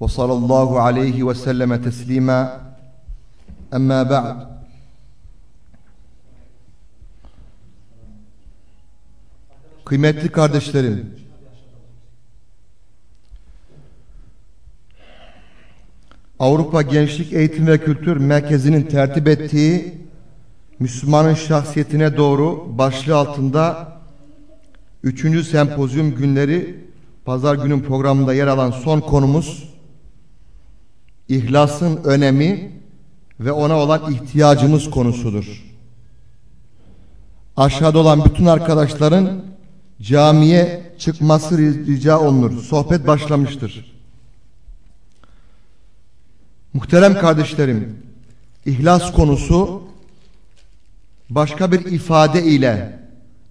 وصلى الله عليه وسلم تسليما أما بعد Kıymetli kardeşlerim Avrupa Gençlik Eğitim ve Kültür Merkezi'nin tertip ettiği Müslümanın şahsiyetine doğru başlığı altında 3. sempozyum günleri pazar günün programında yer alan son konumuz İhlasın önemi ve ona olan ihtiyacımız konusudur. Aşağıda olan bütün arkadaşların camiye çıkması rica olunur. Sohbet başlamıştır. Muhterem kardeşlerim, ihlas konusu başka bir ifade ile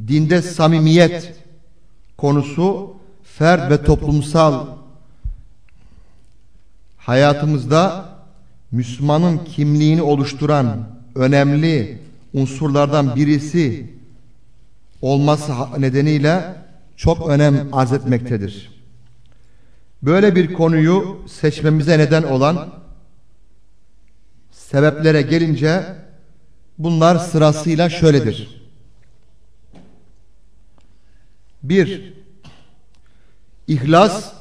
dinde samimiyet konusu fert ve toplumsal hayatımızda Müslümanın kimliğini oluşturan önemli unsurlardan birisi olması nedeniyle çok önem arz etmektedir. Böyle bir konuyu seçmemize neden olan sebeplere gelince bunlar sırasıyla şöyledir. Bir, İhlas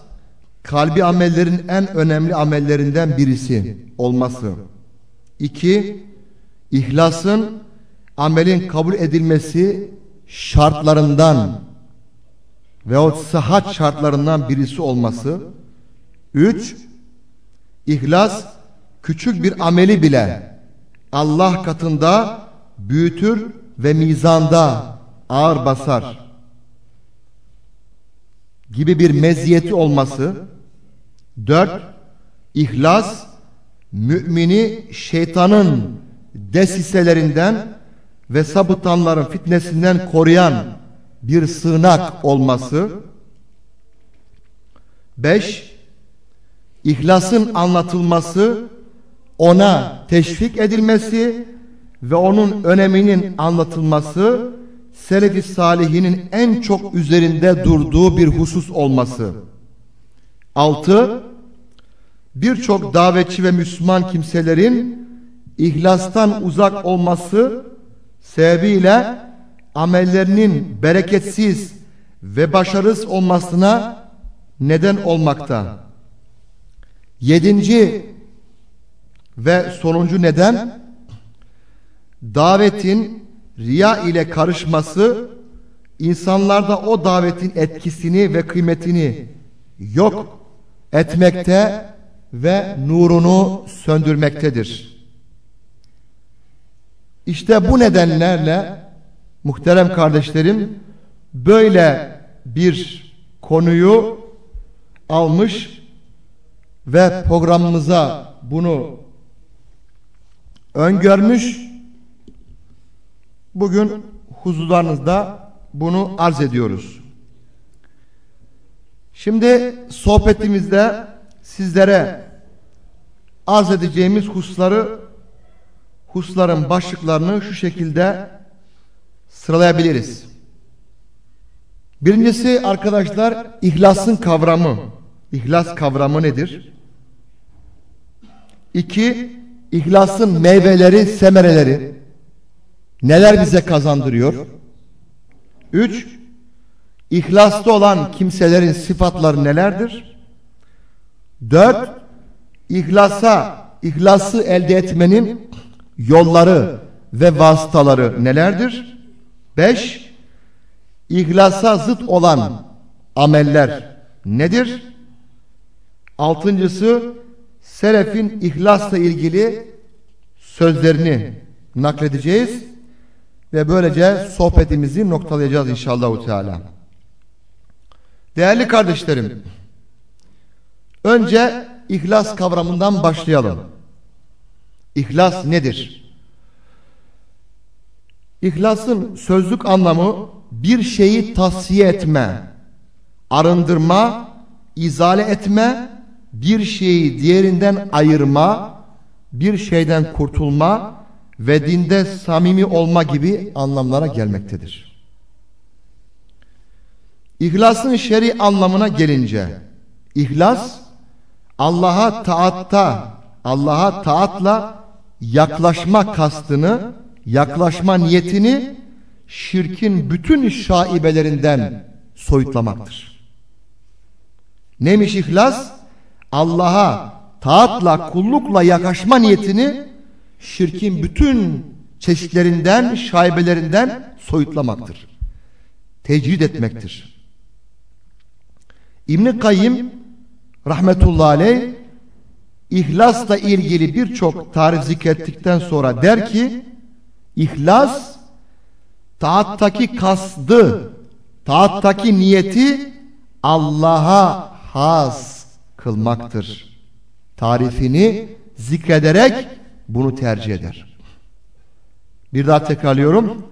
kalbi amellerin en önemli amellerinden birisi olması. İki, ihlasın amelin kabul edilmesi şartlarından ve o sıhhat şartlarından birisi olması. Üç, ihlas küçük bir ameli bile Allah katında büyütür ve mizanda ağır basar gibi bir meziyeti olması. Dört, ihlas mümini şeytanın desiselerinden ve sabıtanların fitnesinden koruyan bir sığınak olması. Beş, ihlasın anlatılması, ona teşvik edilmesi ve onun öneminin anlatılması, Selefi Salihinin en çok üzerinde durduğu bir husus olması. Altı, birçok davetçi ve Müslüman kimselerin ihlastan uzak olması sebebiyle amellerinin bereketsiz ve başarısız olmasına neden olmakta. Yedinci ve sonuncu neden davetin riya ile karışması insanlarda o davetin etkisini ve kıymetini yok etmekte ve nurunu söndürmektedir. İşte bu nedenlerle muhterem kardeşlerim böyle bir konuyu almış ve programımıza bunu öngörmüş. Bugün huzurlarınızda bunu arz ediyoruz. Şimdi sohbetimizde sizlere arz edeceğimiz hususları husların başlıklarını şu şekilde sıralayabiliriz. Birincisi arkadaşlar ihlasın kavramı. İhlas kavramı nedir? İki, ihlasın meyveleri, semereleri. Neler bize kazandırıyor? Üç, ihlaslı olan kimselerin sıfatları nelerdir? Dört, ihlasa, ihlası elde etmenin yolları ve vasıtaları nelerdir? Beş, ihlasa zıt olan ameller nedir? Altıncısı, selefin ihlasla ilgili sözlerini nakledeceğiz ve böylece sohbetimizi noktalayacağız inşallah Teala. Değerli kardeşlerim, önce ihlas kavramından başlayalım. İhlas nedir? İhlasın sözlük anlamı bir şeyi tasfiye etme, arındırma, izale etme, bir şeyi diğerinden ayırma, bir şeyden kurtulma ve dinde samimi olma gibi anlamlara gelmektedir. İhlasın şer'i anlamına gelince, ihlas Allah'a taatta, Allah'a taatla yaklaşma kastını, yaklaşma niyetini şirkin bütün şaibelerinden soyutlamaktır. Neymiş ihlas? Allah'a taatla, kullukla yaklaşma niyetini şirkin bütün çeşitlerinden, şaibelerinden soyutlamaktır. Tecrid etmektir. İbn Kayyim rahmetullahi aleyh ihlasla ilgili birçok tarif zikrettikten sonra der ki ihlas taattaki kasdı taattaki niyeti Allah'a has kılmaktır. Tarifini zikrederek bunu tercih eder. Bir daha tekrarlıyorum.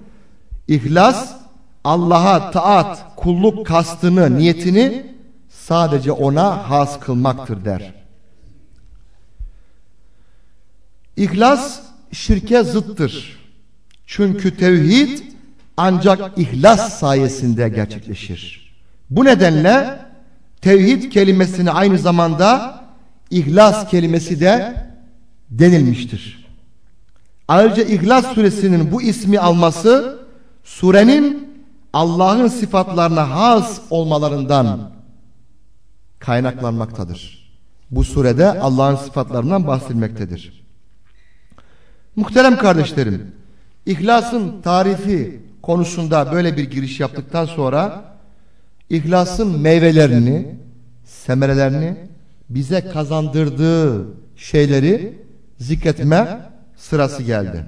İhlas Allah'a taat, kulluk kastını, niyetini sadece ona has kılmaktır der. İhlas şirke zıttır. Çünkü tevhid ancak ihlas sayesinde gerçekleşir. Bu nedenle tevhid kelimesini aynı zamanda ihlas kelimesi de denilmiştir. Ayrıca İhlas suresinin bu ismi alması surenin Allah'ın sıfatlarına has olmalarından kaynaklanmaktadır. Bu surede Allah'ın sıfatlarından bahsedilmektedir. Muhterem kardeşlerim, İhlasın tarifi konusunda böyle bir giriş yaptıktan sonra İhlasın meyvelerini, semerelerini bize kazandırdığı şeyleri zikretme sırası geldi.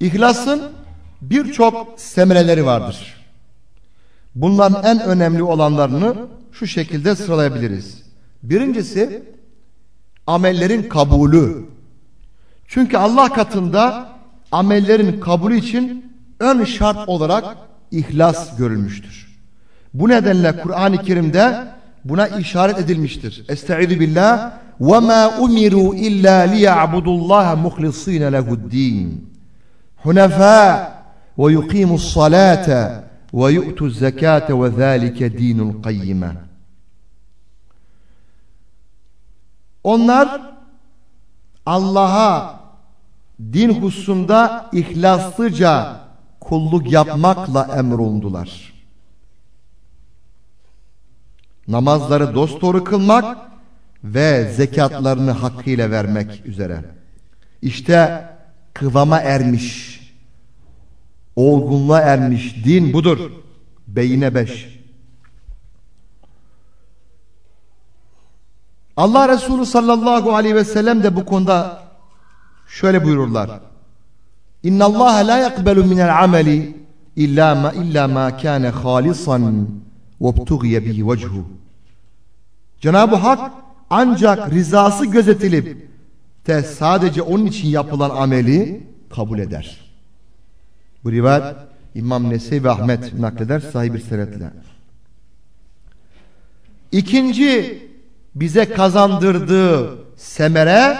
İhlasın birçok semereleri vardır. Bunların en önemli olanlarını şu şekilde sıralayabiliriz. Birincisi amellerin kabulü. Çünkü Allah katında amellerin kabulü için ön şart olarak ihlas görülmüştür. Bu nedenle Kur'an-ı Kerim'de buna işaret edilmiştir. Estaizu billah ve ma umiru illa liya'budullaha muhlisina lehu'd-din. Hunefa ve yuqimus salate وَيُؤْتُوا الزَّكَاةَ وَذَٰلِكَ دِينُ الْقَيِّمَةِ Onlar Allah'a din hususunda ihlaslıca kulluk yapmakla emrolundular. Namazları dosdoğru kılmak ve zekatlarını hakkıyla vermek üzere. İşte kıvama ermiş, olgunluğa ermiş din budur. Beyine beş. Allah Resulü sallallahu aleyhi ve sellem de bu konuda şöyle buyururlar. İnna Allah la yakbelu minel ameli illa ma illa ma kana halisan ve btughiye bihi vechhu. Cenab-ı Hak ancak rızası gözetilip de sadece onun için yapılan ameli kabul eder. Bu rivayet İmam Nesevi ve Ahmet nakleder sahip bir senetle. İkinci bize kazandırdığı semere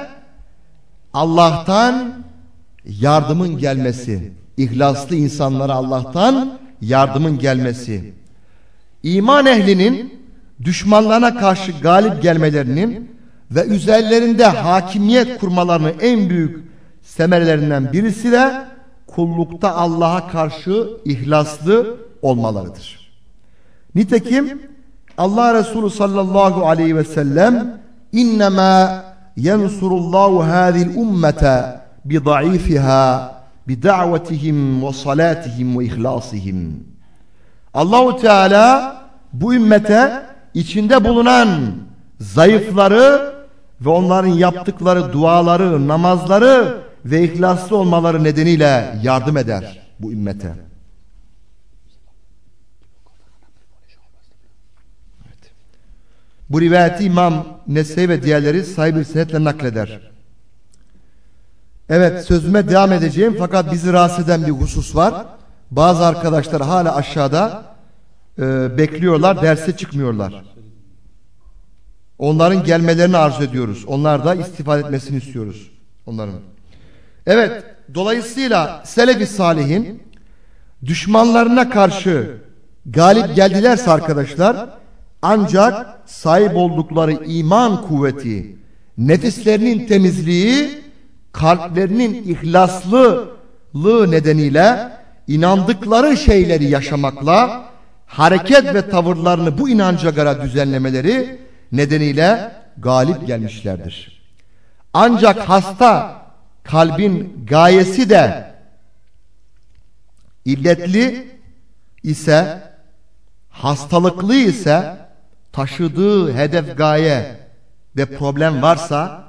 Allah'tan yardımın gelmesi. İhlaslı insanlara Allah'tan yardımın gelmesi. İman ehlinin düşmanlarına karşı galip gelmelerinin ve üzerlerinde hakimiyet kurmalarının en büyük semerlerinden birisi de kullukta Allah'a karşı ihlaslı olmalarıdır. Nitekim Allah Resulü sallallahu aleyhi ve sellem innema yensurullahu hadhihi ummete bi zayıfiha bi da'vetihim ve salatihim ve ihlasihim. Allahu Teala bu ümmete içinde bulunan zayıfları ve onların yaptıkları duaları, namazları ve ihlaslı olmaları nedeniyle yardım eder bu ümmete. Bu rivayeti İmam Nese'yi ve diğerleri sahibi senetle nakleder. Evet sözüme devam edeceğim fakat bizi rahatsız eden bir husus var. Bazı arkadaşlar hala aşağıda e, bekliyorlar derse çıkmıyorlar. Onların gelmelerini arzu ediyoruz. Onlar da istifade etmesini istiyoruz. Onların. Evet dolayısıyla Selefi Salihin düşmanlarına karşı galip geldilerse arkadaşlar ancak sahip oldukları iman kuvveti, nefislerinin temizliği, kalplerinin ihlaslılığı nedeniyle inandıkları şeyleri yaşamakla hareket ve tavırlarını bu inanca göre düzenlemeleri nedeniyle galip gelmişlerdir. Ancak hasta kalbin gayesi de illetli ise hastalıklı ise taşıdığı hedef gaye ve problem varsa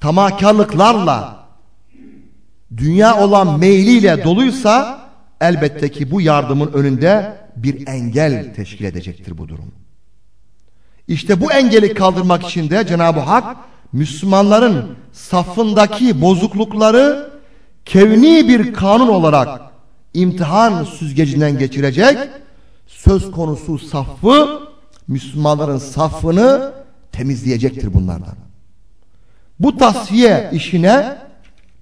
tamakarlıklarla dünya olan meyliyle doluysa elbette ki bu yardımın önünde bir engel teşkil edecektir bu durum. İşte bu engeli kaldırmak için de Cenab-ı Hak Müslümanların safındaki bozuklukları kevni bir kanun olarak imtihan süzgecinden geçirecek söz konusu safı Müslümanların safını temizleyecektir bunlardan. Bu tasfiye işine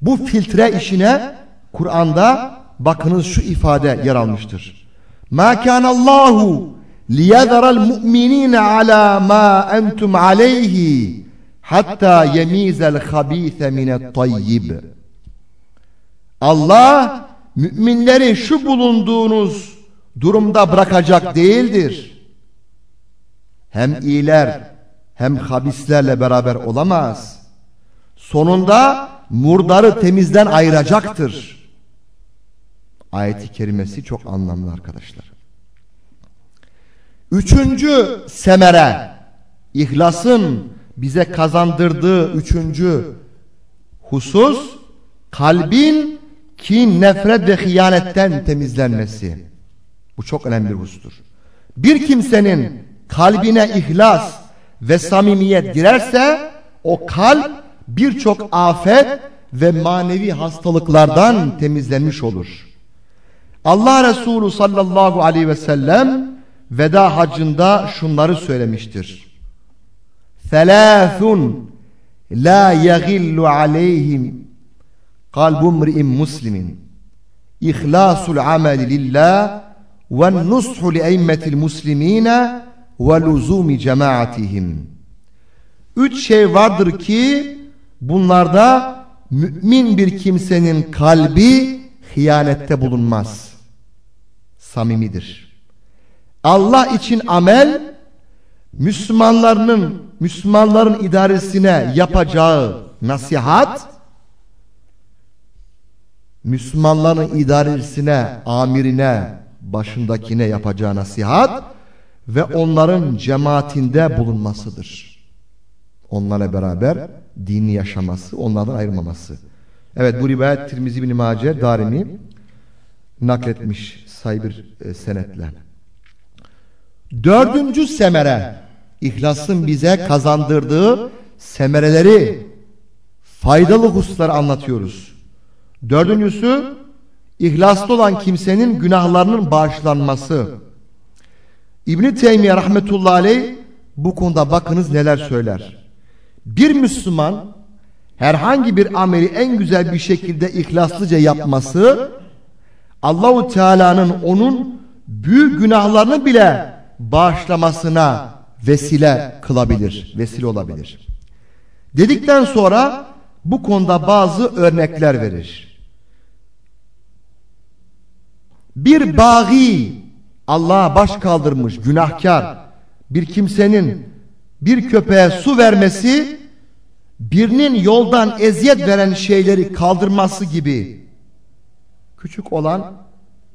bu filtre işine Kur'an'da bakınız şu ifade yer almıştır. Ma kana Allahu liyadhara al-mu'minina ala ma entum alayhi hatta yemiza'l habise mine't-tayyib. Allah müminleri şu bulunduğunuz durumda bırakacak değildir. Hem iyiler hem habislerle beraber olamaz. Sonunda murdarı temizden ayıracaktır. Ayeti kerimesi çok anlamlı arkadaşlar. Üçüncü semere, ihlasın bize kazandırdığı üçüncü husus, kalbin kin, nefret ve hıyanetten temizlenmesi. Bu çok önemli bir husustur. Bir kimsenin kalbine ihlas ve samimiyet girerse o kalp birçok afet ve manevi hastalıklardan temizlenmiş olur. Allah Resulü sallallahu aleyhi ve sellem veda hacında şunları söylemiştir. Aleyhim kalbu mri'in muslimin ihlasul ameli lillah ve nushu li eimmetil muslimine ve luzumi cemaatihim. Üç şey vardır ki bunlarda mümin bir kimsenin kalbi hıyanette bulunmaz. Samimidir. Allah için amel Müslümanların Müslümanların idaresine yapacağı nasihat Müslümanların idaresine, amirine, başındakine yapacağı nasihat ve onların cemaatinde bulunmasıdır. Onlarla beraber dini yaşaması, onlardan ayrılmaması. Evet bu rivayet Tirmizi bin Mace Darimi nakletmiş sayı e, senetle. Dördüncü semere ihlasın bize kazandırdığı semereleri faydalı hususları anlatıyoruz. Dördüncüsü ihlaslı olan kimsenin günahlarının bağışlanması. İbn Teymiye rahmetullahi aleyh bu konuda bakınız neler söyler. Bir Müslüman herhangi bir ameli en güzel bir şekilde ihlaslıca yapması Allahu Teala'nın onun büyük günahlarını bile bağışlamasına vesile kılabilir, vesile olabilir. Dedikten sonra bu konuda bazı örnekler verir. Bir bağı Allah'a baş kaldırmış günahkar bir kimsenin bir köpeğe su vermesi birinin yoldan eziyet veren şeyleri kaldırması gibi küçük olan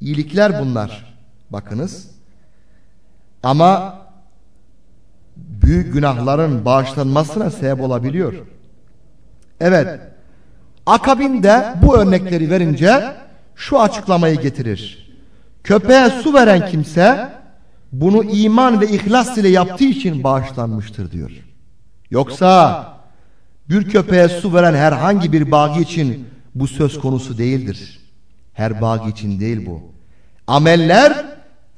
iyilikler bunlar. Bakınız. Ama büyük günahların bağışlanmasına sebep olabiliyor. Evet. Akabinde bu örnekleri verince şu açıklamayı getirir. Köpeğe su veren kimse bunu iman ve ihlas ile yaptığı için bağışlanmıştır diyor. Yoksa bir köpeğe su veren herhangi bir bağ için bu söz konusu değildir. Her bağ için değil bu. Ameller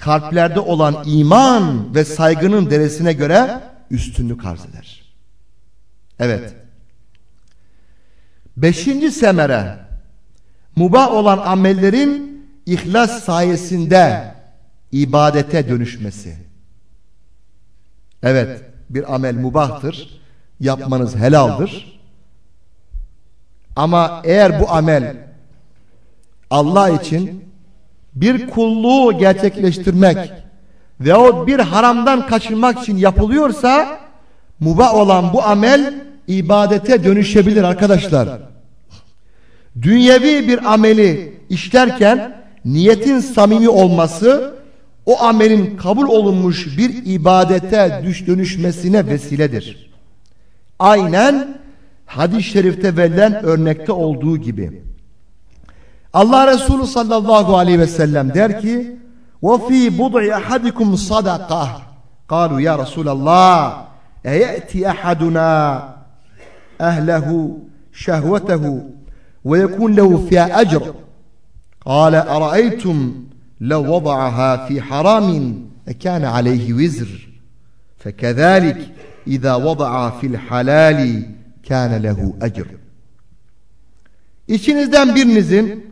kalplerde olan iman ve saygının deresine göre üstünlük arz eder. Evet. Beşinci semere mubah olan amellerin ihlas sayesinde ibadete dönüşmesi. Evet bir amel mubahtır. Yapmanız helaldir. Ama eğer bu amel Allah için bir kulluğu gerçekleştirmek ve o bir haramdan kaçınmak için yapılıyorsa mubah olan bu amel ibadete dönüşebilir arkadaşlar. Dünyevi bir ameli işlerken niyetin samimi olması o amelin kabul olunmuş bir ibadete düş dönüşmesine vesiledir. Aynen hadis-i şerifte verilen örnekte olduğu gibi. Allah Resulü sallallahu aleyhi ve sellem der ki وَفِي بُضْعِ أَحَدِكُمْ صَدَقَةً. قالوا يا رسول الله أيأتي أحدنا أهله شهوته ويكون له فيها أجر؟ قال أرأيتم لو وضعها في حرام كان عليه وزر؟ فكذلك إذا وضع في الحلال كان له أجر. İçinizden birinizin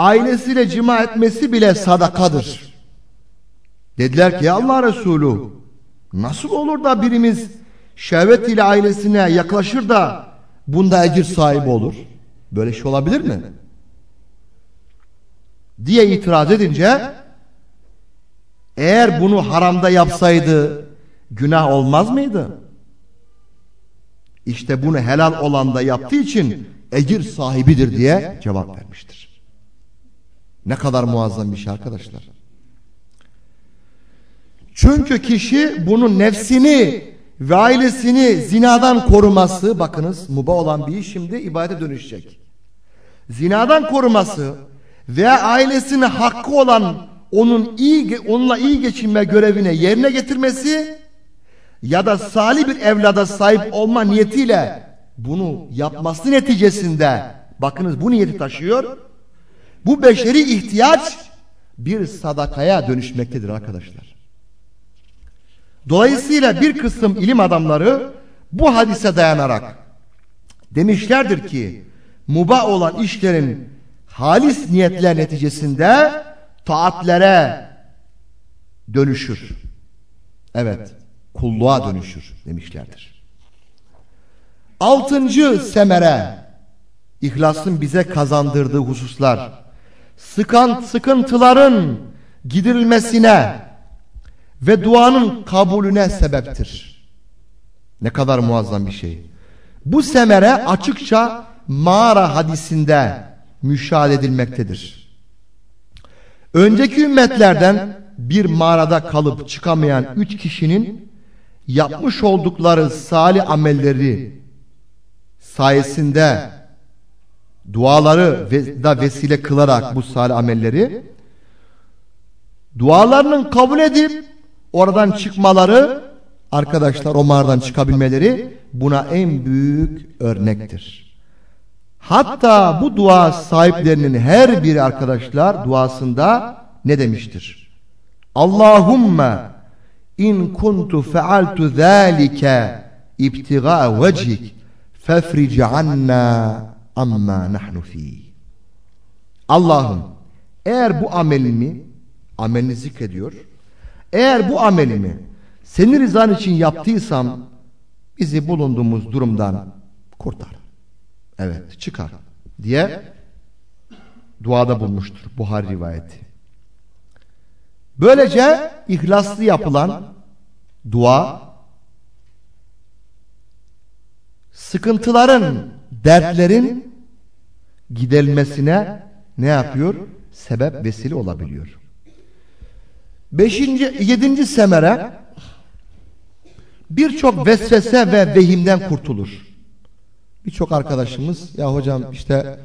ailesiyle cima etmesi bile sadakadır. Dediler ki Allah Resulü nasıl olur da birimiz şehvet ile ailesine yaklaşır da bunda ecir sahibi olur? Böyle şey olabilir mi? Diye itiraz edince eğer bunu haramda yapsaydı günah olmaz mıydı? İşte bunu helal olanda yaptığı için ecir sahibidir diye cevap vermiştir. Ne kadar muazzam bir şey arkadaşlar. Çünkü kişi bunun nefsini ve ailesini zinadan koruması bakınız muba olan bir iş şimdi ibadete dönüşecek. Zinadan koruması veya ailesine hakkı olan onun iyi onunla iyi geçinme görevine yerine getirmesi ya da salih bir evlada sahip olma niyetiyle bunu yapması neticesinde bakınız bu niyeti taşıyor. Bu beşeri ihtiyaç bir sadakaya dönüşmektedir arkadaşlar. Dolayısıyla bir kısım ilim adamları bu hadise dayanarak demişlerdir ki mubah olan işlerin halis niyetler neticesinde taatlere dönüşür. Evet, kulluğa dönüşür demişlerdir. Altıncı semere ihlasın bize kazandırdığı hususlar sıkan sıkıntıların giderilmesine ve duanın kabulüne sebeptir. Ne kadar muazzam bir şey. Bu semere açıkça mağara hadisinde müşahede edilmektedir. Önceki ümmetlerden bir mağarada kalıp çıkamayan üç kişinin yapmış oldukları salih amelleri sayesinde duaları da vesile kılarak bu salih amelleri dualarının kabul edip oradan çıkmaları arkadaşlar o mağaradan çıkabilmeleri buna en büyük örnektir. Hatta bu dua sahiplerinin her biri arkadaşlar duasında ne demiştir? Allahümme in kuntu fealtu zâlike ibtigaa vecik fefric anna amma nahnu fi. Allah'ım eğer bu amelimi amelini zikrediyor. Eğer bu amelimi senin rızan için yaptıysam bizi bulunduğumuz durumdan kurtar. Evet çıkar diye duada bulmuştur Buhari rivayeti. Böylece ihlaslı yapılan dua sıkıntıların, dertlerin giderilmesine ne yapıyor? Sebep vesile olabiliyor. Beşinci, yedinci semere birçok vesvese ve vehimden kurtulur. Birçok arkadaşımız ya hocam işte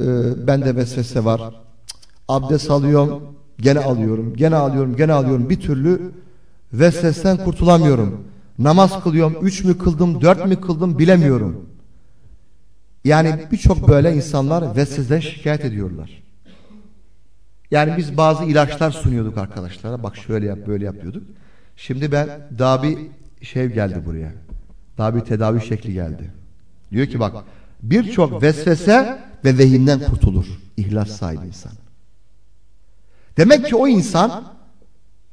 e, bende vesvese var. Abdest alıyorum gene alıyorum, gene alıyorum, gene alıyorum. Bir türlü vesvesten kurtulamıyorum. Namaz kılıyorum, üç mü kıldım, dört mü kıldım bilemiyorum. Yani birçok böyle insanlar vesveseden şikayet ediyorlar. Yani biz bazı ilaçlar sunuyorduk arkadaşlara. Bak şöyle yap, böyle yapıyorduk. Şimdi ben daha bir şey geldi buraya. Daha bir tedavi şekli geldi. Diyor ki bak birçok vesvese ve vehimden kurtulur. İhlas sahibi insan. Demek ki o insan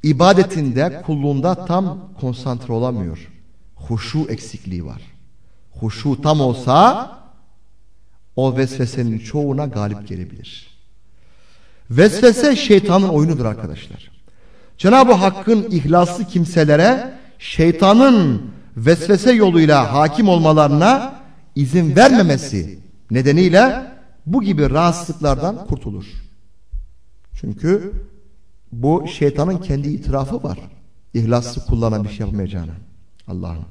ibadetinde, kulluğunda tam konsantre olamıyor. Huşu eksikliği var. Huşu tam olsa o vesvesenin çoğuna galip gelebilir. Vesvese şeytanın oyunudur arkadaşlar. Cenab-ı Hakk'ın ihlaslı kimselere şeytanın vesvese yoluyla hakim olmalarına izin vermemesi nedeniyle bu gibi rahatsızlıklardan kurtulur. Çünkü bu şeytanın kendi itirafı var. İhlaslı kullanan bir şey yapmayacağını. Allah'ım.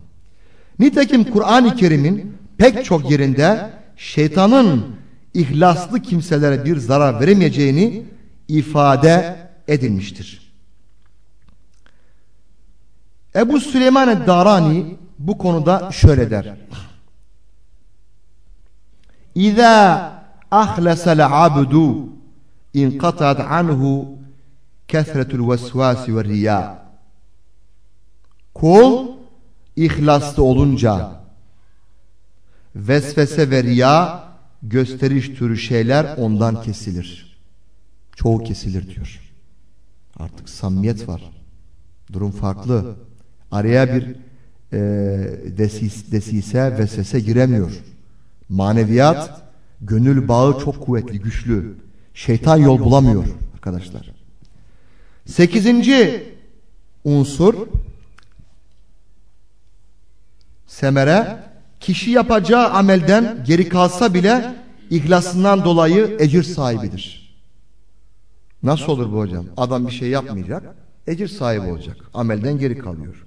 Nitekim Kur'an-ı Kerim'in pek çok yerinde şeytanın ihlaslı kimselere bir zarar veremeyeceğini ifade edilmiştir. Ebu Süleyman Darani bu konuda şöyle der. İza ahlasal abdu inqatat anhu kesretul vesvasi ve riya. Kul ihlaslı olunca vesvese ve riya gösteriş türü şeyler ondan kesilir. Çoğu kesilir diyor. Artık samimiyet var. Durum farklı. Araya bir e, desis, desise vesvese giremiyor. Maneviyat, gönül bağı çok kuvvetli, güçlü. Şeytan yol bulamıyor arkadaşlar. Sekizinci unsur semere kişi yapacağı amelden geri kalsa bile ihlasından dolayı ecir sahibidir. Nasıl olur bu hocam? Adam bir şey yapmayacak, ecir sahibi olacak. Amelden geri kalıyor.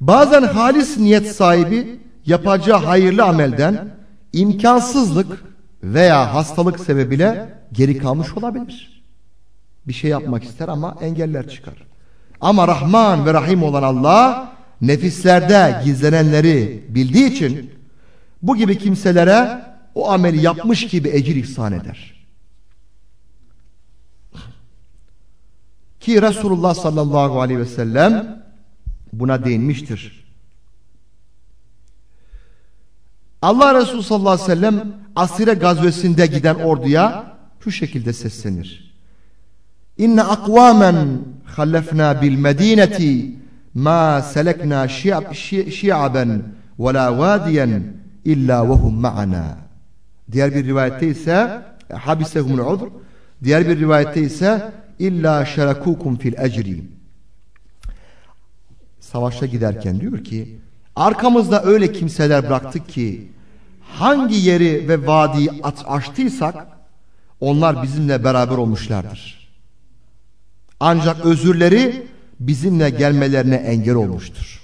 Bazen halis niyet sahibi yapacağı hayırlı amelden imkansızlık veya hastalık sebebiyle geri kalmış olabilir. Bir şey yapmak ister ama engeller çıkar. Ama Rahman ve Rahim olan Allah nefislerde gizlenenleri bildiği için bu gibi kimselere o ameli yapmış gibi ecir ihsan eder. Ki Resulullah sallallahu aleyhi ve sellem buna değinmiştir. Allah Resulü sallallahu aleyhi ve sellem Asire gazvesinde giden orduya şu şekilde seslenir. İnne akvamen hallefna bil medineti ma selekna şi'aben ve la vadiyen illa ve hum ma'ana. Diğer bir rivayette ise habisehumul udr. Diğer bir rivayette ise illa şerakukum fil ecri. Savaşa giderken diyor ki arkamızda öyle kimseler bıraktık ki hangi yeri ve vadiyi açtıysak onlar bizimle beraber olmuşlardır. Ancak özürleri bizimle gelmelerine engel olmuştur.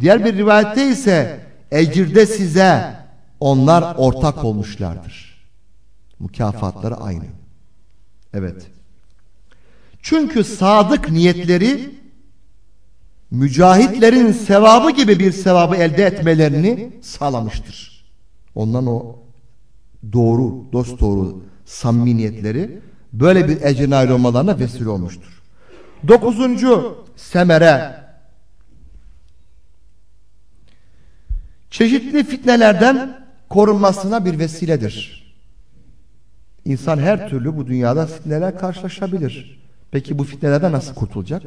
Diğer bir rivayette ise ecirde size onlar ortak olmuşlardır. Mükafatları aynı. Evet. Çünkü sadık niyetleri mücahitlerin sevabı gibi bir sevabı elde etmelerini sağlamıştır. Ondan o doğru, dost doğru samimi niyetleri böyle bir ecrin ayrılmalarına vesile olmuştur. Dokuzuncu semere çeşitli fitnelerden korunmasına bir vesiledir. İnsan her türlü bu dünyada fitneler karşılaşabilir. Peki bu fitnelerden nasıl kurtulacak?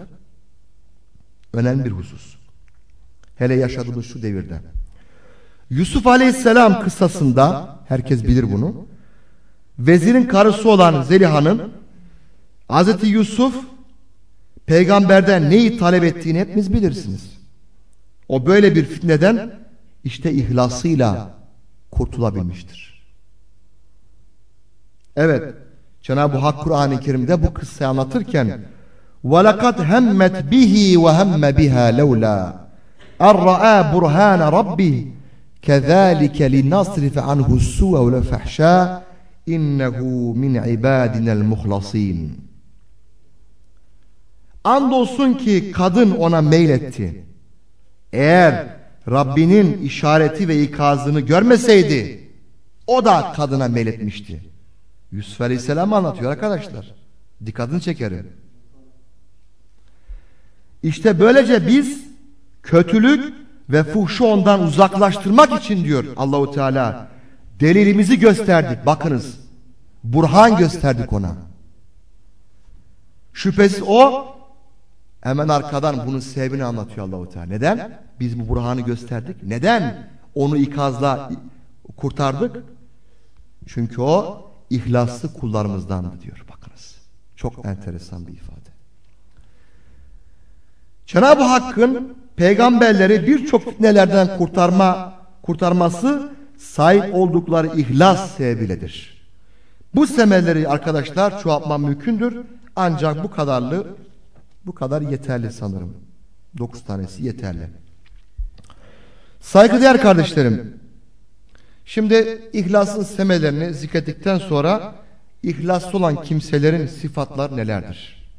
Önemli bir husus. Hele yaşadığımız şu devirde. Yusuf Aleyhisselam kıssasında herkes bilir bunu. Vezirin karısı olan Zeliha'nın Hazreti Yusuf peygamberden neyi talep ettiğini hepiniz bilirsiniz. O böyle bir fitneden işte ihlasıyla kurtulabilmiştir. Evet. Cenab-ı Hak Kur'an-ı Kerim'de bu kıssayı anlatırken وَلَقَدْ هَمَّتْ بِهِ وَهَمَّ بِهَا لَوْلَا اَرْرَآ بُرْهَانَ رَبِّهِ كَذَٰلِكَ لِنَصْرِفَ عَنْهُ السُّوَ وَالْفَحْشَاءَ innehu min ibadinel muhlasin. Andolsun ki kadın ona meyletti. Eğer Rabbinin işareti ve ikazını görmeseydi o da kadına meyletmişti. Yusuf Aleyhisselam anlatıyor arkadaşlar. Dikkatini çekerim. İşte böylece biz kötülük ve fuhşu ondan uzaklaştırmak için diyor Allahu Teala delilimizi gösterdik. Bakınız. Burhan gösterdik ona. Şüphesiz o hemen arkadan bunun sebebini anlatıyor Allahu Teala. Neden? Biz bu burhanı gösterdik. Neden onu ikazla kurtardık? Çünkü o ihlaslı kullarımızdandı diyor. Bakınız. Çok enteresan bir ifade. Cenab-ı Hakk'ın peygamberleri birçok fitnelerden kurtarma kurtarması sahip oldukları ihlas sebebiyledir. Bu semeleri arkadaşlar çoğaltma mümkündür. Ancak bu kadarlı bu kadar yeterli sanırım. Dokuz tanesi yeterli. Saygıdeğer kardeşlerim. Şimdi ihlasın semelerini zikrettikten sonra ihlaslı olan kimselerin sıfatlar nelerdir?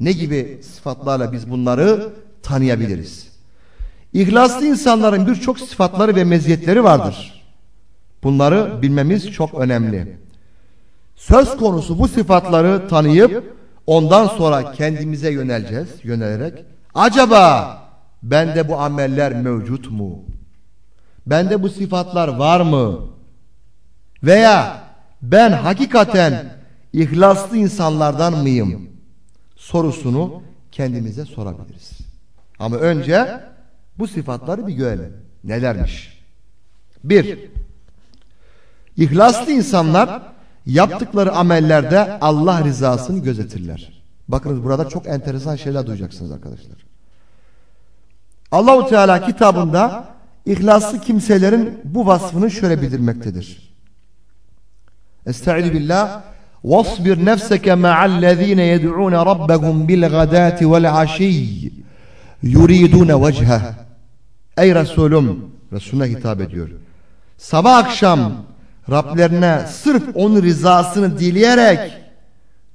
Ne gibi sıfatlarla biz bunları tanıyabiliriz? İhlaslı insanların birçok sıfatları ve meziyetleri vardır. Bunları bilmemiz çok önemli. Söz konusu bu sıfatları tanıyıp ondan sonra kendimize yöneleceğiz, yönelerek acaba bende bu ameller mevcut mu? Bende bu sıfatlar var mı? Veya ben hakikaten ihlaslı insanlardan mıyım? Sorusunu kendimize sorabiliriz. Ama önce bu sıfatları bir görelim. Nelermiş? Bir, ihlaslı insanlar yaptıkları amellerde Allah rızasını gözetirler. Bakınız burada çok enteresan şeyler duyacaksınız arkadaşlar. Allahu Teala kitabında ihlaslı kimselerin bu vasfını şöyle bildirmektedir. Estaizu billah واصبر نفسك مع الذين يدعون ربهم بالغداة والعشي يريدون وجهه Ey Resulüm Resulüne hitap ediyor. Sabah akşam Rablerine sırf onun rızasını dileyerek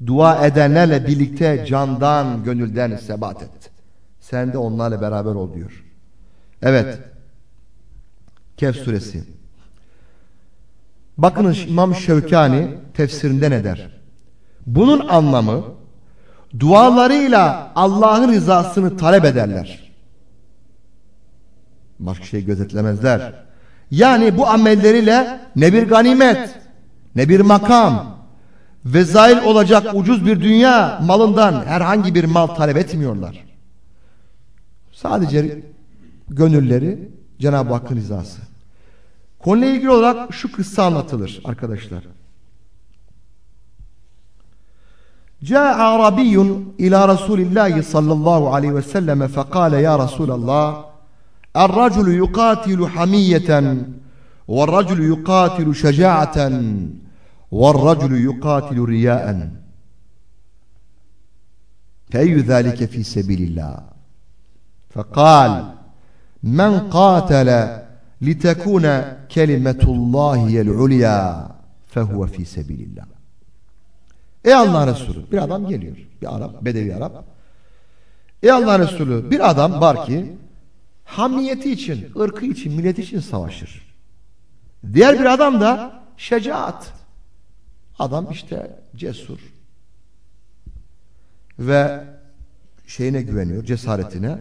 dua edenlerle birlikte candan gönülden sebat et. Sen de onlarla beraber ol diyor. Evet. Kehf suresi. Bakınız İmam Şevkani tefsirinde ne der? Bunun anlamı dualarıyla Allah'ın rızasını talep ederler. Başka şey gözetlemezler. Yani bu amelleriyle ne bir ganimet, ne bir makam, ve zail olacak ucuz bir dünya malından herhangi bir mal talep etmiyorlar. Sadece gönülleri Cenab-ı Hakk'ın rızası. Konuyla ilgili olarak şu kıssa anlatılır arkadaşlar. جاء عربي إلى رسول الله صلى الله عليه وسلم فقال يا رسول الله الرجل يقاتل حمية والرجل يقاتل شجاعة والرجل يقاتل رياء فأي ذلك في سبيل الله فقال من قاتل لتكون كلمة الله هي العليا فهو في سبيل الله Ey Allah Resulü bir adam geliyor bir Arap bedevi Arap Ey Allah Resulü bir adam var ki hamiyeti için ırkı için milleti için savaşır diğer bir adam da şecaat adam işte cesur ve şeyine güveniyor cesaretine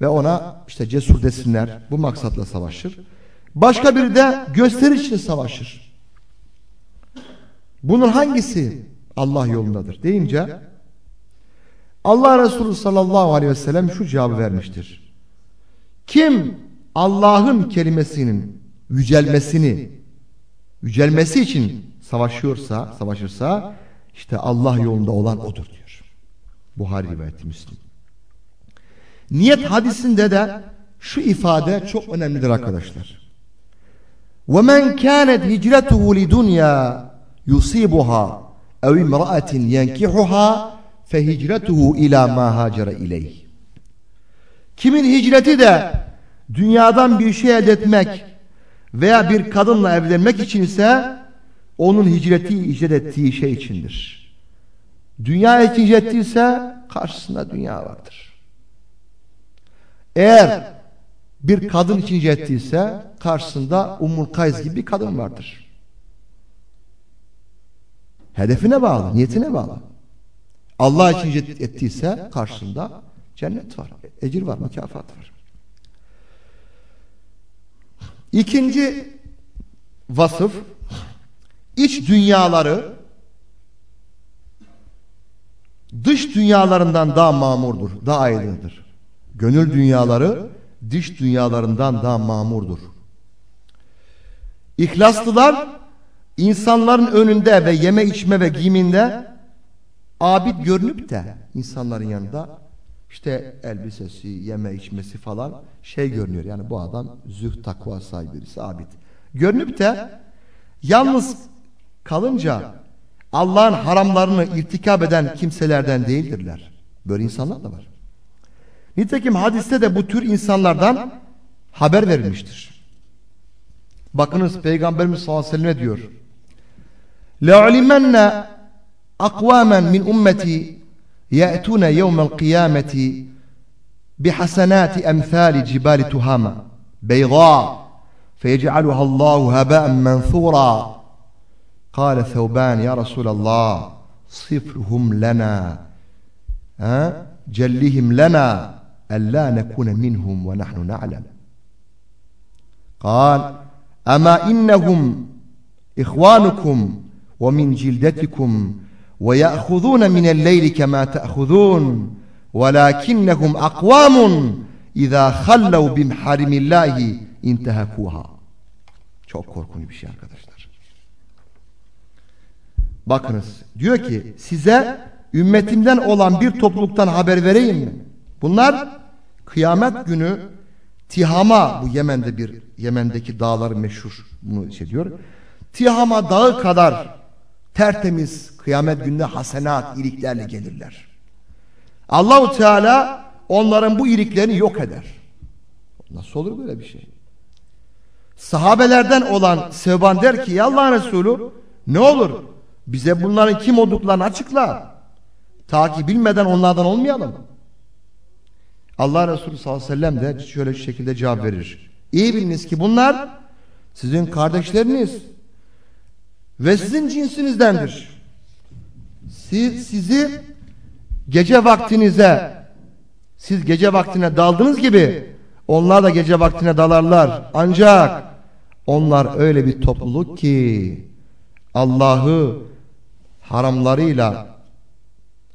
ve ona işte cesur desinler bu maksatla savaşır. Başka biri de gösteriş için savaşır. Bunun hangisi Allah yolundadır deyince Allah Resulü sallallahu aleyhi ve sellem şu cevabı vermiştir. Kim Allah'ın kelimesinin yücelmesini yücelmesi için savaşıyorsa, savaşırsa işte Allah yolunda olan odur diyor. Buhari rivayeti Müslim. Niyet hadisinde de şu ifade çok önemlidir arkadaşlar. وَمَنْ كَانَتْ هِجْرَتُهُ لِدُنْيَا يُصِيبُهَا اَوْ اِمْرَأَةٍ يَنْكِحُهَا فَهِجْرَتُهُ اِلَى مَا هَاجَرَ اِلَيْهِ Kimin hicreti de dünyadan bir şey elde etmek veya bir kadınla evlenmek için ise onun hicreti icret ettiği şey içindir. Dünya için hicret ettiyse karşısında dünya vardır. Eğer bir kadın için hicret ettiyse karşısında Ummul Kays gibi bir kadın vardır. Hedefine bağlı, niyetine bağlı. Allah için hicret ettiyse karşısında cennet var, ecir var, mükafat var. İkinci vasıf iç dünyaları dış dünyalarından daha mamurdur, daha aydındır. Gönül dünyaları dış dünyalarından daha mamurdur. İhlaslılar insanların önünde ve yeme içme ve giyiminde abid görünüp de insanların yanında işte elbisesi, yeme içmesi falan şey görünüyor. Yani bu adam zühd takva sahibi birisi, abid. Görünüp de yalnız kalınca Allah'ın haramlarını irtikap eden kimselerden değildirler. Böyle insanlar da var. Nitekim hadiste de bu tür insanlardan haber verilmiştir. Bakınız Peygamberimiz sallallahu aleyhi ve sellem diyor. لَعْلِمَنَّ أَقْوَامًا مِنْ أُمَّتِي يأتون يوم القيامة بحسنات أمثال جبال تهامة بيضاء فيجعلها الله هباء منثورا. قال ثوبان يا رسول الله صفرهم لنا جلهم لنا ألا نكون منهم ونحن نعلم. قال أما إنهم إخوانكم ومن جلدتكم ويأخذون من الليل كما تأخذون ولكنهم أقوام إذا خلوا بمحارم الله انتهكوها Çok korkunç bir şey arkadaşlar. Bakınız diyor ki size ümmetimden olan bir topluluktan haber vereyim mi? Bunlar kıyamet günü Tihama bu Yemen'de bir Yemen'deki dağlar meşhur bunu şey diyor. Tihama dağı kadar tertemiz kıyamet günde hasenat iliklerle gelirler. Allahu Teala onların bu iliklerini yok eder. Nasıl olur böyle bir şey? Sahabelerden olan Sevban der ki ya Allah Resulü ne olur bize bunların kim olduklarını açıkla. Ta ki bilmeden onlardan olmayalım. Allah Resulü sallallahu aleyhi ve sellem de şöyle şekilde cevap verir. İyi biliniz ki bunlar sizin kardeşleriniz ve sizin cinsinizdendir. Siz, sizi gece vaktinize siz gece vaktine daldığınız gibi onlar da gece vaktine dalarlar. Ancak onlar öyle bir topluluk ki Allah'ı haramlarıyla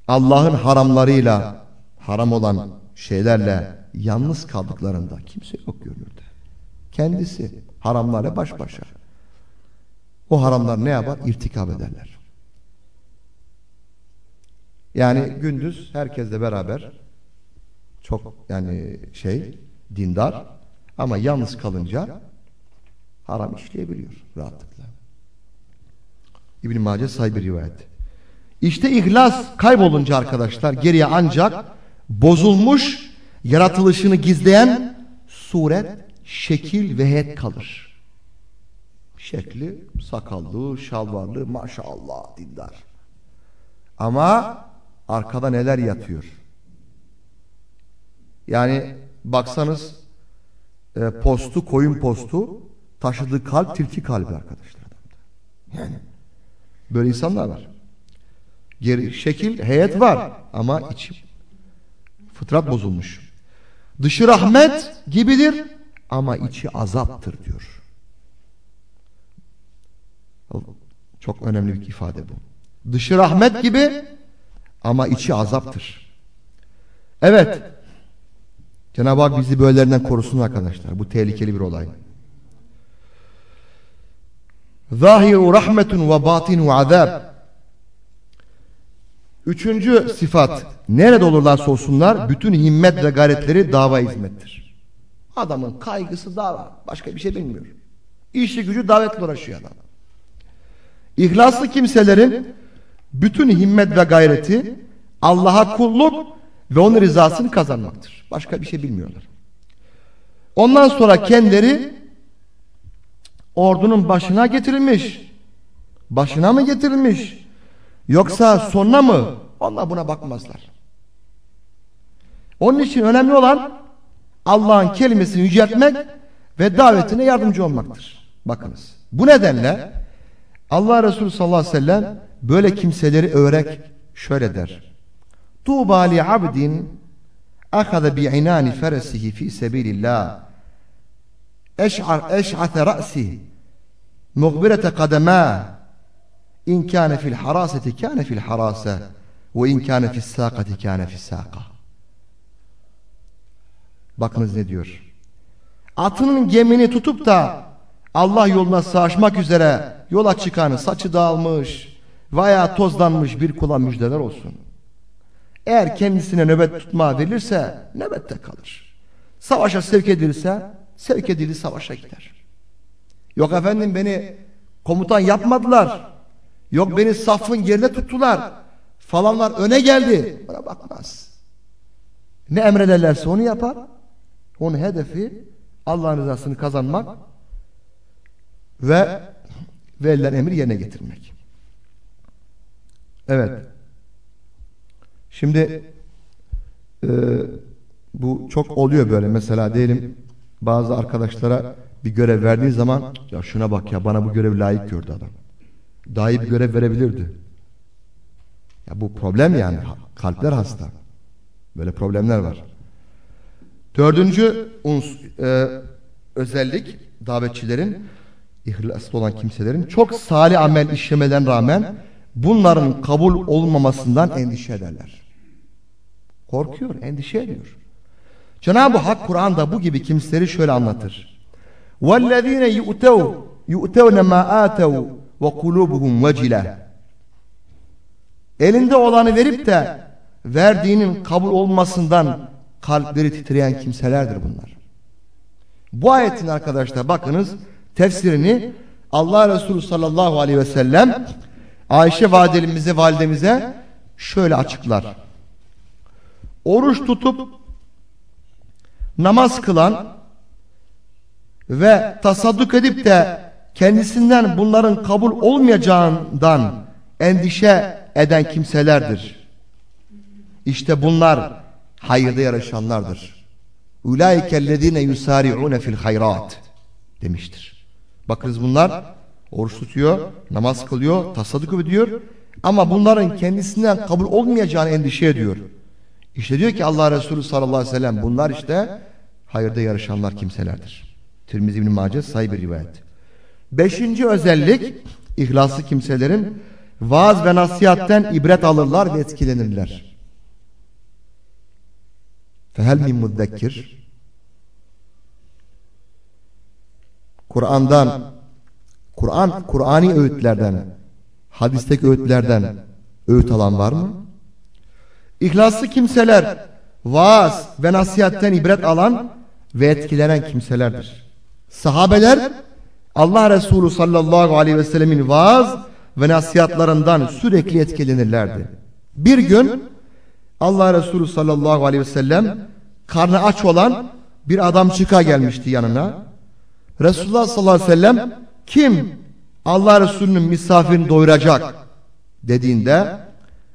Allah'ın haramlarıyla haram olan şeylerle yalnız kaldıklarında kimse yok görünürde. Kendisi haramlarla baş başa. O haramlar ne yapar? İrtikap ederler. Yani gündüz herkesle beraber çok yani şey dindar ama yalnız kalınca haram işleyebiliyor rahatlıkla. İbn Mace sahibi rivayet. İşte ihlas kaybolunca arkadaşlar geriye ancak bozulmuş yaratılışını gizleyen suret, şekil ve heyet kalır. Şekli sakallı, şalvarlı, maşallah dindar. Ama arkada neler yatıyor? Yani baksanız e, postu, koyun postu taşıdığı kalp tilki kalbi arkadaşlar. Yani böyle insanlar var. Geri, şekil, heyet var ama içi fıtrat bozulmuş. Dışı rahmet gibidir ama içi azaptır diyor. Çok önemli bir ifade bu. Dışı rahmet gibi ama içi azaptır. Evet. Cenab-ı Hak bizi böylelerinden korusun arkadaşlar. Bu tehlikeli bir olay. Zahiru rahmetun ve batinu azab. Üçüncü sıfat. Nerede olurlarsa olsunlar bütün himmet ve gayretleri dava hizmettir. Adamın kaygısı dava. Başka bir şey bilmiyor. İşi gücü davetle uğraşıyor adam. İhlaslı kimselerin bütün himmet ve gayreti Allah'a kulluk ve onun rızasını kazanmaktır. Başka bir şey bilmiyorlar. Ondan sonra kendileri ordunun başına getirilmiş. Başına mı getirilmiş? Yoksa sonuna mı? Onlar buna bakmazlar. Onun için önemli olan Allah'ın kelimesini yüceltmek ve davetine yardımcı olmaktır. Bakınız. Bu nedenle Allah Resulü sallallahu aleyhi ve sellem böyle kimseleri överek şöyle der. Tuğba li abdin ahada bi inani feresihi fi sebilillah eş'ar eş'ate ra'si mughbirete kadema in kâne fil haraseti kâne fil harase ve in kâne fis sâkati kâne fis sâka bakınız ne diyor? Atının gemini tutup da Allah yoluna savaşmak üzere yola çıkanı saçı dağılmış veya tozlanmış bir kula müjdeler olsun. Eğer kendisine nöbet tutma verilirse nöbette kalır. Savaşa sevk edilirse sevk edildi savaşa gider. Yok efendim beni komutan yapmadılar. Yok beni safın yerine tuttular. Falanlar öne geldi. Bana bakmaz. Ne emrederlerse onu yapar. Onun hedefi Allah'ın rızasını kazanmak ve verilen emri yerine getirmek. Evet. Şimdi e, bu çok oluyor böyle. Mesela diyelim bazı arkadaşlara bir görev verdiği zaman ya şuna bak ya bana bu görev layık gördü adam. Daha iyi bir görev verebilirdi. Ya bu problem yani. Kalpler hasta. Böyle problemler var. Dördüncü uns, e, özellik davetçilerin ihlaslı olan kimselerin çok salih amel işlemeden rağmen bunların kabul olmamasından endişe ederler. Korkuyor, endişe ediyor. Cenab-ı Hak Kur'an'da bu gibi kimseleri şöyle anlatır. وَالَّذ۪ينَ يُؤْتَوْا يُؤْتَوْنَ مَا آتَوْا وَقُلُوبُهُمْ وَجِلَةً Elinde olanı verip de verdiğinin kabul olmasından kalpleri titreyen kimselerdir bunlar. Bu ayetin arkadaşlar bakınız tefsirini Allah Resulü sallallahu aleyhi ve sellem Ayşe validemize validemize şöyle açıklar. Oruç tutup namaz kılan ve tasadduk edip de kendisinden bunların kabul olmayacağından endişe eden kimselerdir. İşte bunlar hayırda yarışanlardır. Ulaikellezine yusari'une fil hayrat demiştir. Bakınız bunlar oruç tutuyor, namaz kılıyor, tasadduk ediyor ama bunların kendisinden kabul olmayacağını endişe ediyor. İşte diyor ki Allah Resulü sallallahu aleyhi ve sellem bunlar işte hayırda yarışanlar kimselerdir. Tirmizi İbn Mace sahih bir rivayet. Beşinci özellik ihlaslı kimselerin vaaz ve nasihatten ibret alırlar ve etkilenirler. Fehel min muddekkir Kur'an'dan Kur'an Kur'ani öğütlerden hadisteki öğütlerden öğüt alan var mı? İhlaslı kimseler vaaz ve nasihatten ibret alan ve etkilenen kimselerdir. Sahabeler Allah Resulü sallallahu aleyhi ve sellemin vaaz ve nasihatlarından sürekli etkilenirlerdi. Bir gün Allah Resulü sallallahu aleyhi ve sellem karnı aç olan bir adam çıka gelmişti yanına. Resulullah sallallahu aleyhi ve sellem kim Allah Resulü'nün misafirini doyuracak? dediğinde